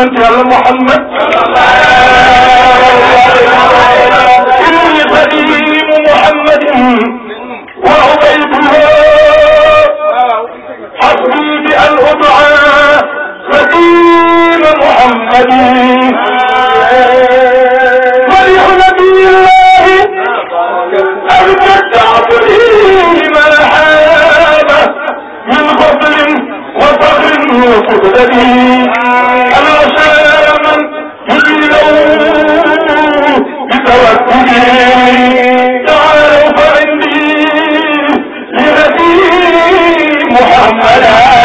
yonent yàlla Muhammad inni xadimu Muhammadin wa ubayduha xasbi bi an udaa xadima Muhammadin مريح نبي الله أبدعت به ما حابه من فضل وفخر وفخر محمدا